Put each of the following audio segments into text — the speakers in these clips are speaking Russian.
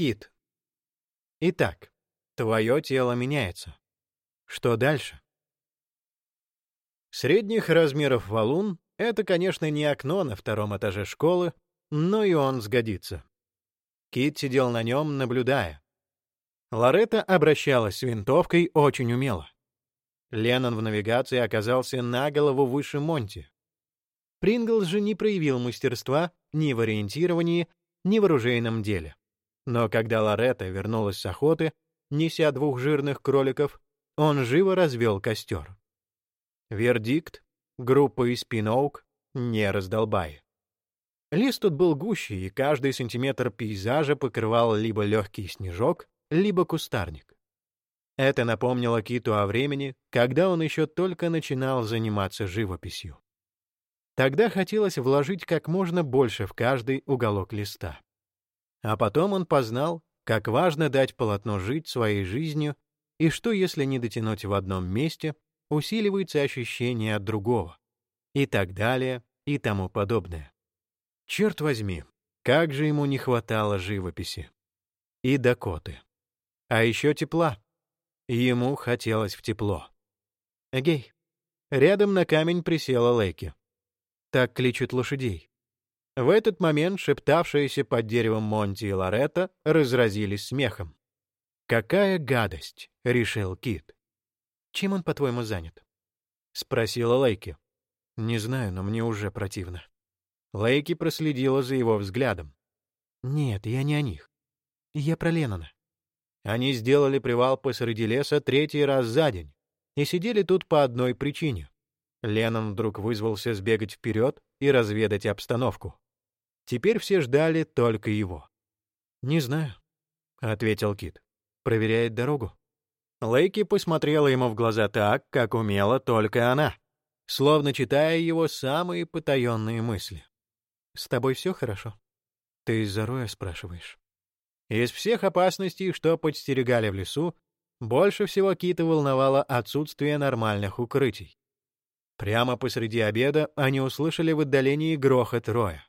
Кит. Итак, твое тело меняется. Что дальше? Средних размеров валун — это, конечно, не окно на втором этаже школы, но и он сгодится. Кит сидел на нем, наблюдая. Лоретта обращалась с винтовкой очень умело. Леннон в навигации оказался на голову выше Монти. Принглс же не проявил мастерства ни в ориентировании, ни в оружейном деле. Но когда Лоретта вернулась с охоты, неся двух жирных кроликов, он живо развел костер. Вердикт — группа из Пиноук не раздолбай. Лес тут был гуще, и каждый сантиметр пейзажа покрывал либо легкий снежок, либо кустарник. Это напомнило Киту о времени, когда он еще только начинал заниматься живописью. Тогда хотелось вложить как можно больше в каждый уголок листа. А потом он познал, как важно дать полотно жить своей жизнью, и что, если не дотянуть в одном месте, усиливается ощущение от другого, и так далее, и тому подобное. Черт возьми, как же ему не хватало живописи. И Дакоты. А еще тепла. Ему хотелось в тепло. Эгей. Рядом на камень присела Лейки. Так кличут лошадей. В этот момент шептавшиеся под деревом Монти и Лоретта разразились смехом. «Какая гадость!» — решил Кит. Чем он, по-твоему, занят?» — спросила Лейки. «Не знаю, но мне уже противно». Лейки проследила за его взглядом. «Нет, я не о них. Я про Леннона». Они сделали привал посреди леса третий раз за день и сидели тут по одной причине. Леннон вдруг вызвался сбегать вперед и разведать обстановку. Теперь все ждали только его. «Не знаю», — ответил Кит. «Проверяет дорогу». Лейки посмотрела ему в глаза так, как умела только она, словно читая его самые потаенные мысли. «С тобой все хорошо?» «Ты из-за Роя спрашиваешь?» Из всех опасностей, что подстерегали в лесу, больше всего Кита волновало отсутствие нормальных укрытий. Прямо посреди обеда они услышали в отдалении грохот Роя.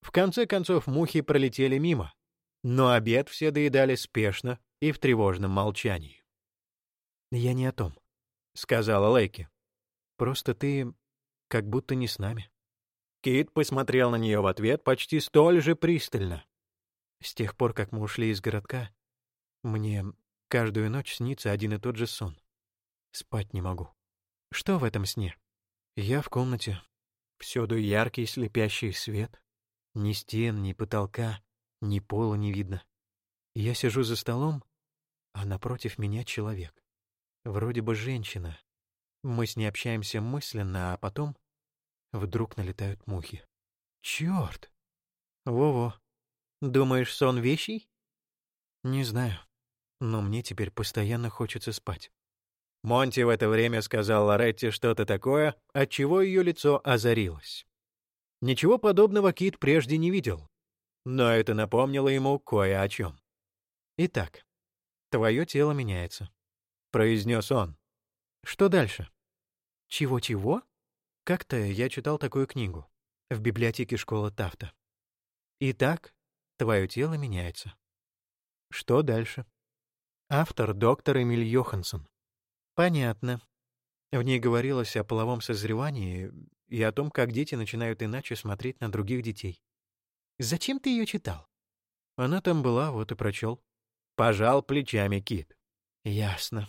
В конце концов мухи пролетели мимо, но обед все доедали спешно и в тревожном молчании. «Я не о том», — сказала Лейки. «Просто ты как будто не с нами». Кит посмотрел на нее в ответ почти столь же пристально. «С тех пор, как мы ушли из городка, мне каждую ночь снится один и тот же сон. Спать не могу. Что в этом сне? Я в комнате. Всюду яркий слепящий свет. Ни стен, ни потолка, ни пола не видно. Я сижу за столом, а напротив меня человек. Вроде бы женщина. Мы с ней общаемся мысленно, а потом вдруг налетают мухи. Черт! Во-во. Думаешь, сон вещий? Не знаю. Но мне теперь постоянно хочется спать. Монти в это время сказал Лоретте что-то такое, от чего ее лицо озарилось. Ничего подобного Кит прежде не видел, но это напомнило ему кое о чем. Итак, твое тело меняется произнес он. Что дальше? Чего-чего? Как-то я читал такую книгу в библиотеке школы Тафта. Итак, твое тело меняется. Что дальше? Автор доктор Эмиль Йоханссон. Понятно. В ней говорилось о половом созревании и о том, как дети начинают иначе смотреть на других детей. Зачем ты ее читал? Она там была, вот и прочел. Пожал плечами Кит. Ясно.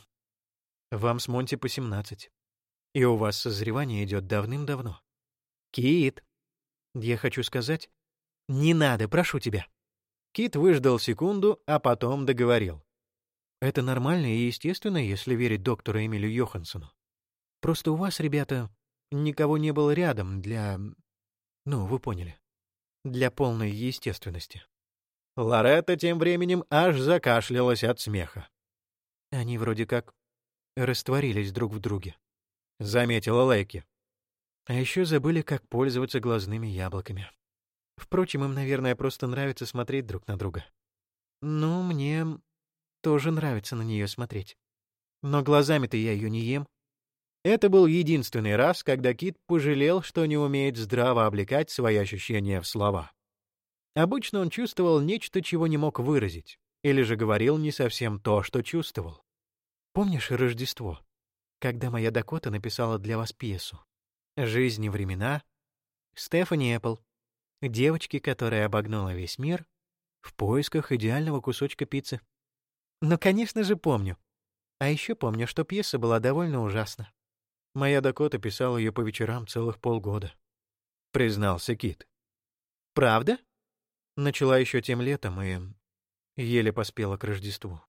Вам с Монти по семнадцать. И у вас созревание идет давным-давно. Кит, я хочу сказать... Не надо, прошу тебя. Кит выждал секунду, а потом договорил. Это нормально и естественно, если верить доктору Эмилю Йоханссону. Просто у вас, ребята, никого не было рядом для... Ну, вы поняли. Для полной естественности. Лоретта тем временем аж закашлялась от смеха. Они вроде как растворились друг в друге», — заметила Лейки. А еще забыли, как пользоваться глазными яблоками. Впрочем, им, наверное, просто нравится смотреть друг на друга. Ну, мне тоже нравится на нее смотреть. Но глазами-то я ее не ем. Это был единственный раз, когда Кит пожалел, что не умеет здраво облекать свои ощущения в слова. Обычно он чувствовал нечто, чего не мог выразить, или же говорил не совсем то, что чувствовал. Помнишь Рождество, когда моя Дакота написала для вас пьесу? «Жизнь и времена», Стефани Эппл, девочки, которая обогнула весь мир в поисках идеального кусочка пиццы. Ну, конечно же, помню. А еще помню, что пьеса была довольно ужасна. Моя Дакота писала ее по вечерам целых полгода. Признался Кит. Правда? Начала еще тем летом и еле поспела к Рождеству.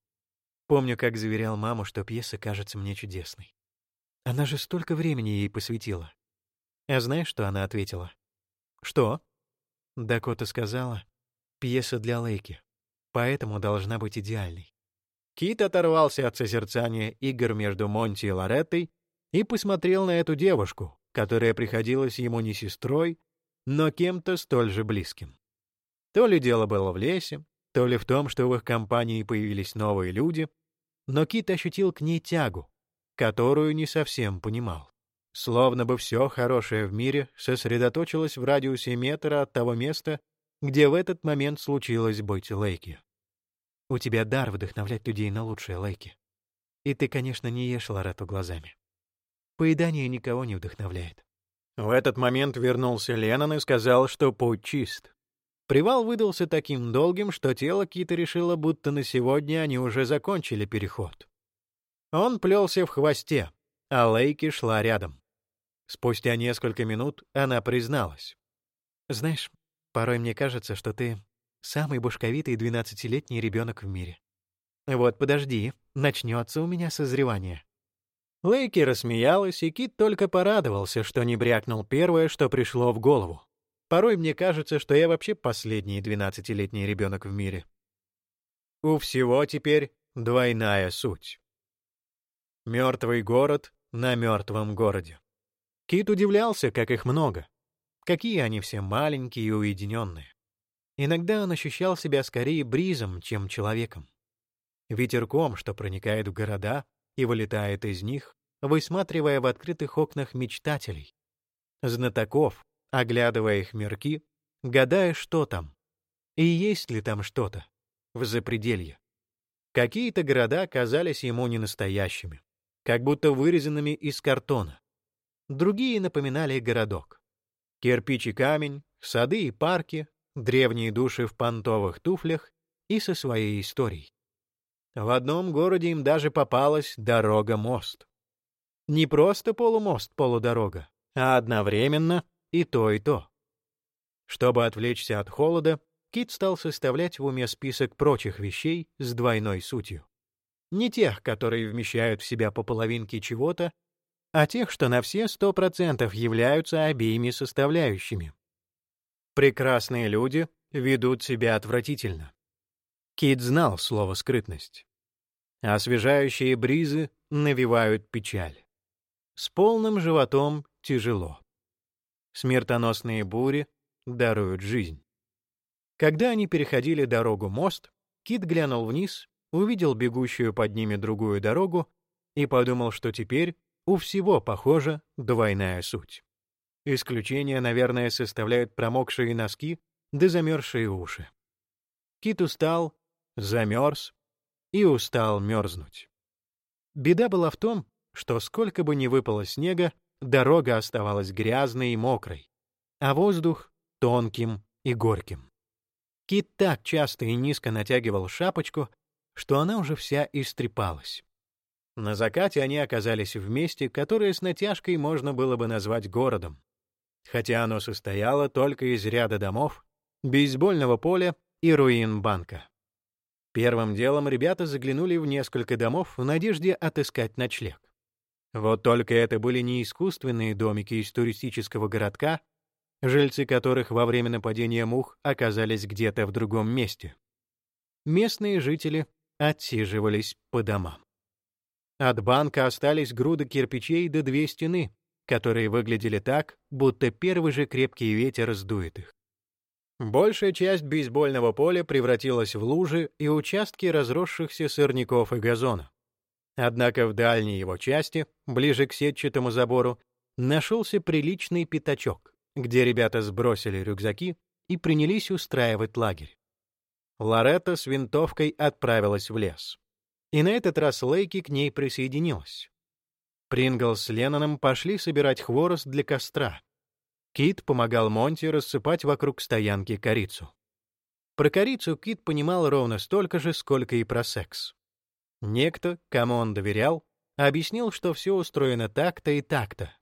Помню, как заверял маму, что пьеса кажется мне чудесной. Она же столько времени ей посвятила. А знаешь, что она ответила? Что? Дакота сказала, пьеса для Лейки, поэтому должна быть идеальной. Кит оторвался от созерцания игр между Монти и Лореттой и посмотрел на эту девушку, которая приходилась ему не сестрой, но кем-то столь же близким. То ли дело было в лесе, то ли в том, что в их компании появились новые люди, но Кит ощутил к ней тягу, которую не совсем понимал. Словно бы все хорошее в мире сосредоточилось в радиусе метра от того места, где в этот момент случилось быть Лейки. У тебя дар вдохновлять людей на лучшие лайки. И ты, конечно, не ешь Лорету глазами. Поедание никого не вдохновляет. В этот момент вернулся Леннон и сказал, что путь чист. Привал выдался таким долгим, что тело Кита решило, будто на сегодня они уже закончили переход. Он плелся в хвосте, а Лейки шла рядом. Спустя несколько минут она призналась. «Знаешь, порой мне кажется, что ты Самый бушковитый двенадцатилетний ребенок в мире. Вот подожди, начнется у меня созревание. Лейки рассмеялась, и Кит только порадовался, что не брякнул первое, что пришло в голову. Порой мне кажется, что я вообще последний двенадцатилетний ребенок в мире. У всего теперь двойная суть. Мертвый город на мертвом городе. Кит удивлялся, как их много. Какие они все маленькие и уединенные. Иногда он ощущал себя скорее бризом, чем человеком. Ветерком, что проникает в города и вылетает из них, высматривая в открытых окнах мечтателей. Знатоков, оглядывая их мирки, гадая, что там. И есть ли там что-то в запределье. Какие-то города казались ему ненастоящими, как будто вырезанными из картона. Другие напоминали городок. Кирпич и камень, сады и парки, древние души в понтовых туфлях и со своей историей. В одном городе им даже попалась дорога-мост. Не просто полумост-полудорога, а одновременно и то, и то. Чтобы отвлечься от холода, Кит стал составлять в уме список прочих вещей с двойной сутью. Не тех, которые вмещают в себя по половинке чего-то, а тех, что на все сто процентов являются обеими составляющими. Прекрасные люди ведут себя отвратительно. Кит знал слово «скрытность». Освежающие бризы навевают печаль. С полным животом тяжело. Смертоносные бури даруют жизнь. Когда они переходили дорогу-мост, Кит глянул вниз, увидел бегущую под ними другую дорогу и подумал, что теперь у всего, похоже, двойная суть. Исключение, наверное, составляют промокшие носки да замерзшие уши. Кит устал, замерз и устал мерзнуть. Беда была в том, что сколько бы ни выпало снега, дорога оставалась грязной и мокрой, а воздух — тонким и горьким. Кит так часто и низко натягивал шапочку, что она уже вся истрепалась. На закате они оказались в месте, которое с натяжкой можно было бы назвать городом хотя оно состояло только из ряда домов, бейсбольного поля и руин банка. Первым делом ребята заглянули в несколько домов в надежде отыскать ночлег. Вот только это были не искусственные домики из туристического городка, жильцы которых во время нападения мух оказались где-то в другом месте. Местные жители отсиживались по домам. От банка остались груды кирпичей до две стены, которые выглядели так, будто первый же крепкий ветер сдует их. Большая часть бейсбольного поля превратилась в лужи и участки разросшихся сорняков и газона. Однако в дальней его части, ближе к сетчатому забору, нашелся приличный пятачок, где ребята сбросили рюкзаки и принялись устраивать лагерь. Лоретта с винтовкой отправилась в лес. И на этот раз Лейки к ней присоединилась. Прингл с Ленноном пошли собирать хворост для костра. Кит помогал Монти рассыпать вокруг стоянки корицу. Про корицу Кит понимал ровно столько же, сколько и про секс. Некто, кому он доверял, объяснил, что все устроено так-то и так-то.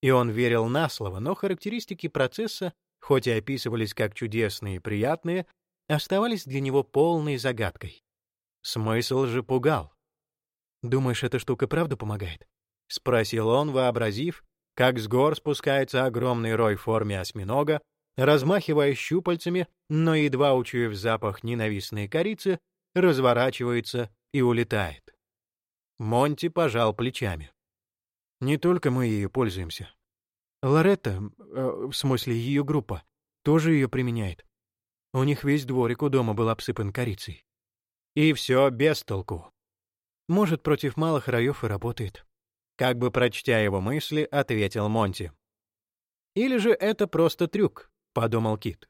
И он верил на слово, но характеристики процесса, хоть и описывались как чудесные и приятные, оставались для него полной загадкой. Смысл же пугал. «Думаешь, эта штука правда помогает?» — спросил он, вообразив, как с гор спускается огромный рой в форме осьминога, размахивая щупальцами, но едва учуяв запах ненавистной корицы, разворачивается и улетает. Монти пожал плечами. «Не только мы ею пользуемся. Лоретта, э, в смысле ее группа, тоже ее применяет. У них весь дворик у дома был обсыпан корицей. И все без толку. Может, против малых раев и работает. Как бы прочтя его мысли, ответил Монти. Или же это просто трюк, подумал Кит.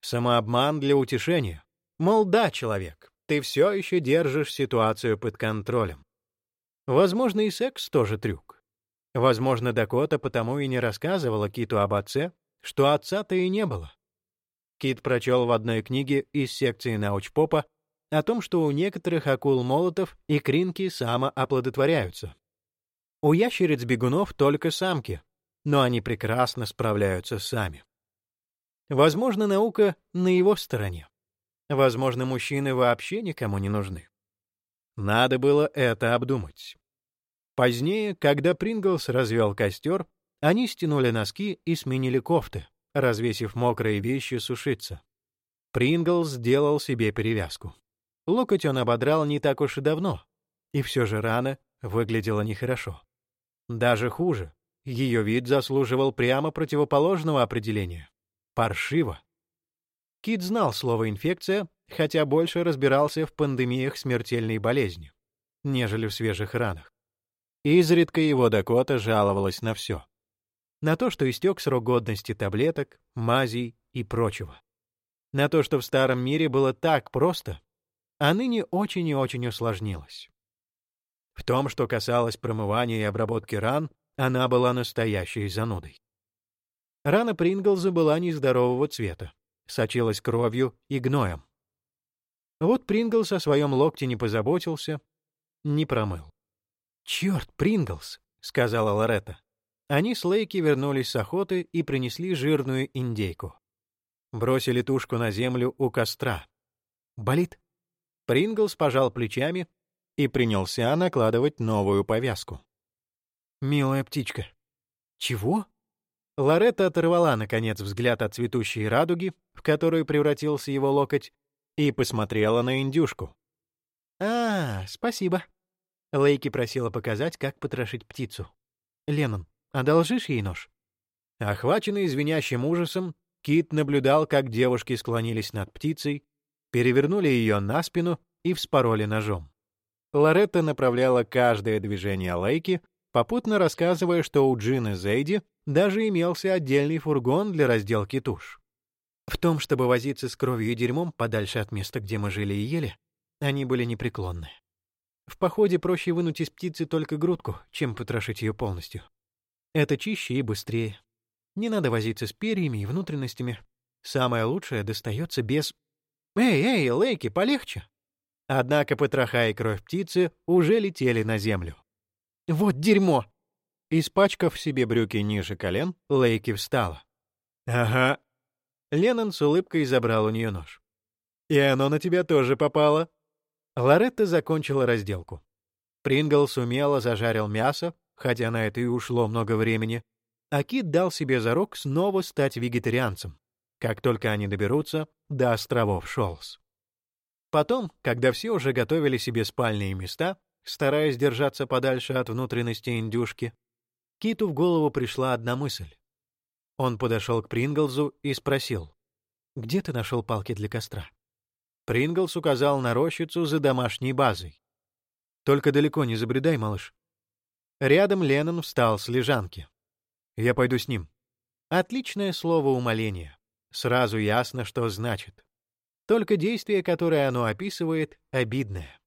Самообман для утешения. Мол, да, человек, ты все еще держишь ситуацию под контролем. Возможно, и секс тоже трюк. Возможно, Дакота потому и не рассказывала Киту об отце, что отца-то и не было. Кит прочел в одной книге из секции научпопа о том, что у некоторых акул-молотов и кринки самооплодотворяются. У ящериц-бегунов только самки, но они прекрасно справляются сами. Возможно, наука на его стороне. Возможно, мужчины вообще никому не нужны. Надо было это обдумать. Позднее, когда Принглс развел костер, они стянули носки и сменили кофты развесив мокрые вещи сушиться. Принглс сделал себе перевязку. Локоть он ободрал не так уж и давно, и все же рана выглядела нехорошо. Даже хуже, ее вид заслуживал прямо противоположного определения — паршиво. Кит знал слово «инфекция», хотя больше разбирался в пандемиях смертельной болезни, нежели в свежих ранах. Изредка его Дакота жаловалась на все на то, что истек срок годности таблеток, мазей и прочего. На то, что в старом мире было так просто, а ныне очень и очень усложнилось. В том, что касалось промывания и обработки ран, она была настоящей занудой. Рана Принглза была нездорового цвета, сочилась кровью и гноем. Вот Принглс о своем локте не позаботился, не промыл. «Черт, Принглс!» — сказала Лоретта. Они с Лейки вернулись с охоты и принесли жирную индейку. Бросили тушку на землю у костра. «Болит?» Принглс пожал плечами и принялся накладывать новую повязку. «Милая птичка». «Чего?» Лоретта оторвала, наконец, взгляд от цветущей радуги, в которую превратился его локоть, и посмотрела на индюшку. «А, спасибо». Лейки просила показать, как потрошить птицу. «Леннон, Одолжишь ей нож?» Охваченный звенящим ужасом, Кит наблюдал, как девушки склонились над птицей, перевернули ее на спину и вспороли ножом. Лоретта направляла каждое движение Лейки, попутно рассказывая, что у Джины Зейди даже имелся отдельный фургон для разделки туш. В том, чтобы возиться с кровью и дерьмом подальше от места, где мы жили и ели, они были непреклонны. В походе проще вынуть из птицы только грудку, чем потрошить ее полностью. Это чище и быстрее. Не надо возиться с перьями и внутренностями. Самое лучшее достается без... Эй, эй, Лейки, полегче! Однако потроха и кровь птицы уже летели на землю. Вот дерьмо! Испачкав себе брюки ниже колен, Лейки встала. «Ага». Леннон с улыбкой забрал у нее нож. «И оно на тебя тоже попало». Лоретта закончила разделку. Прингл сумело зажарил мясо, хотя на это и ушло много времени, а Кит дал себе зарок снова стать вегетарианцем, как только они доберутся до островов Шолс. Потом, когда все уже готовили себе спальные места, стараясь держаться подальше от внутренности индюшки, Киту в голову пришла одна мысль. Он подошел к Принглзу и спросил, «Где ты нашел палки для костра?» Принглс указал на рощицу за домашней базой. «Только далеко не забредай, малыш. Рядом Леннон встал с лежанки. «Я пойду с ним». Отличное слово умоления. Сразу ясно, что значит. Только действие, которое оно описывает, обидное.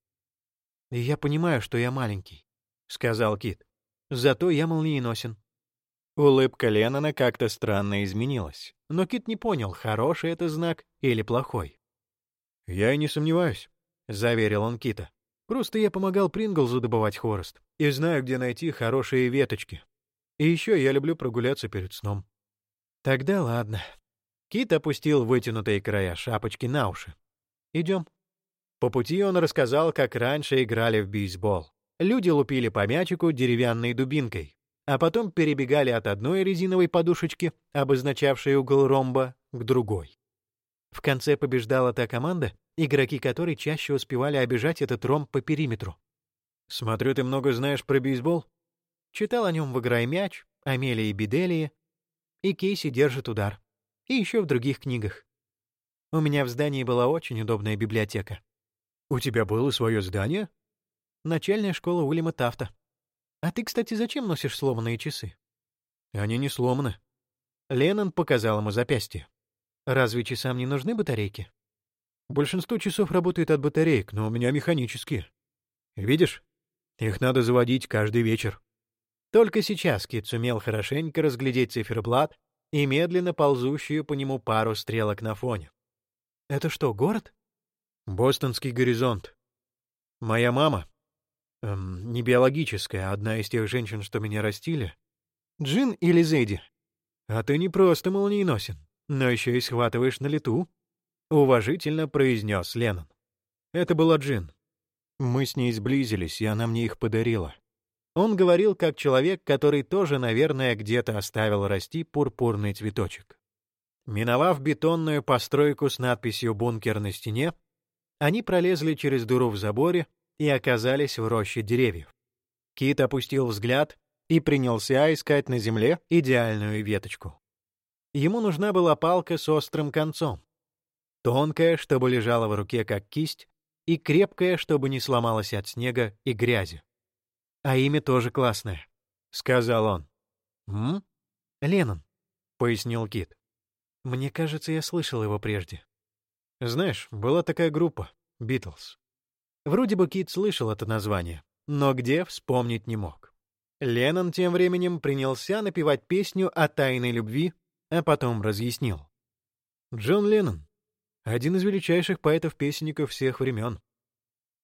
«И я понимаю, что я маленький», — сказал Кит. «Зато я молниеносен». Улыбка Леннона как-то странно изменилась, но Кит не понял, хороший это знак или плохой. «Я и не сомневаюсь», — заверил он Кита. «Просто я помогал Принглзу добывать хворост и знаю, где найти хорошие веточки. И еще я люблю прогуляться перед сном». «Тогда ладно». Кит опустил вытянутые края шапочки на уши. «Идем». По пути он рассказал, как раньше играли в бейсбол. Люди лупили по мячику деревянной дубинкой, а потом перебегали от одной резиновой подушечки, обозначавшей угол ромба, к другой. В конце побеждала та команда, игроки которой чаще успевали обижать этот ромб по периметру. «Смотрю, ты много знаешь про бейсбол?» Читал о нем в «Играй мяч», «Амелии Биделии», и «Кейси держит удар», и еще в других книгах. У меня в здании была очень удобная библиотека. «У тебя было свое здание?» «Начальная школа Уильяма Тафта», а ты, кстати, зачем носишь сломанные часы? Они не сломаны. Леннон показал ему запястье. Разве часам не нужны батарейки? Большинство часов работает от батареек, но у меня механические. Видишь? Их надо заводить каждый вечер. Только сейчас Кит сумел хорошенько разглядеть циферблат и медленно ползущую по нему пару стрелок на фоне. Это что, город? Бостонский горизонт. Моя мама, Эм, не биологическая, одна из тех женщин, что меня растили. Джин или Зейди? А ты не просто молниеносен, но еще и схватываешь на лету. Уважительно произнес Леннон. Это была Джин. Мы с ней сблизились, и она мне их подарила. Он говорил как человек, который тоже, наверное, где-то оставил расти пурпурный цветочек. Миновав бетонную постройку с надписью «Бункер» на стене, они пролезли через дыру в заборе и оказались в роще деревьев. Кит опустил взгляд и принялся искать на земле идеальную веточку. Ему нужна была палка с острым концом. Тонкая, чтобы лежала в руке как кисть, и крепкая, чтобы не сломалась от снега и грязи. «А имя тоже классное», — сказал он. «М? Леннон», — пояснил Кит. «Мне кажется, я слышал его прежде». «Знаешь, была такая группа, Битлз. Вроде бы Кит слышал это название, но где — вспомнить не мог. Леннон тем временем принялся напевать песню о тайной любви, а потом разъяснил. Джон Леннон — один из величайших поэтов-песенников всех времен.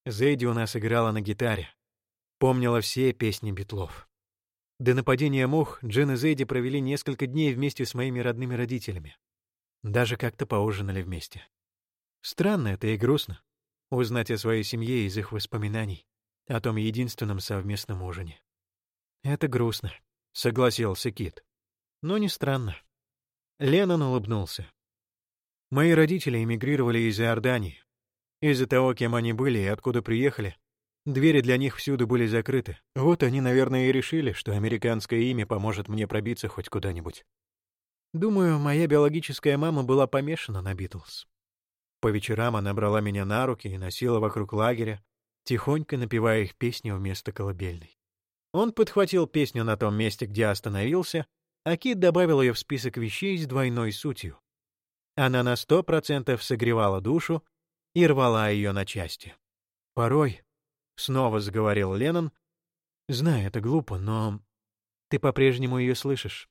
Зейди у нас играла на гитаре. Помнила все песни Битлов. До нападения мух Джин и Зейди провели несколько дней вместе с моими родными родителями. Даже как-то поужинали вместе. Странно это и грустно узнать о своей семье из их воспоминаний, о том единственном совместном ужине. «Это грустно», — согласился Кит. «Но не странно». Леннон улыбнулся. «Мои родители эмигрировали из Иордании. Из-за того, кем они были и откуда приехали, двери для них всюду были закрыты. Вот они, наверное, и решили, что американское имя поможет мне пробиться хоть куда-нибудь. Думаю, моя биологическая мама была помешана на Битлз. По вечерам она брала меня на руки и носила вокруг лагеря, тихонько напевая их песни вместо колыбельной. Он подхватил песню на том месте, где остановился, а Кит добавил ее в список вещей с двойной сутью. Она на сто процентов согревала душу и рвала ее на части. «Порой», — снова заговорил Леннон, — «знаю, это глупо, но ты по-прежнему ее слышишь».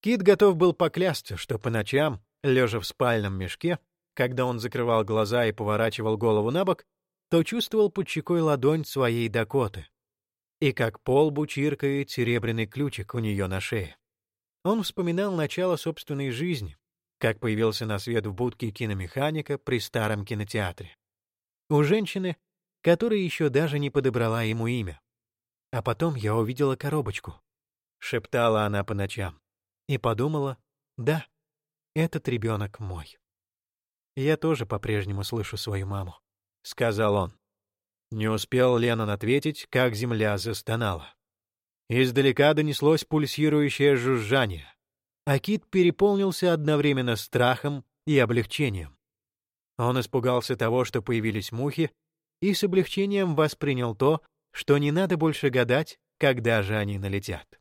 Кит готов был поклясться, что по ночам, лежа в спальном мешке, когда он закрывал глаза и поворачивал голову на бок, то чувствовал под щекой ладонь своей Дакоты. И как полбу чиркает серебряный ключик у нее на шее. Он вспоминал начало собственной жизни, как появился на свет в будке киномеханика при старом кинотеатре. У женщины, которая еще даже не подобрала ему имя. А потом я увидела коробочку. Шептала она по ночам. И подумала, да, этот ребенок мой. «Я тоже по-прежнему слышу свою маму», — сказал он. Не успел Леннон ответить, как земля застонала. Издалека донеслось пульсирующее жужжание, а кит переполнился одновременно страхом и облегчением. Он испугался того, что появились мухи, и с облегчением воспринял то, что не надо больше гадать, когда же они налетят.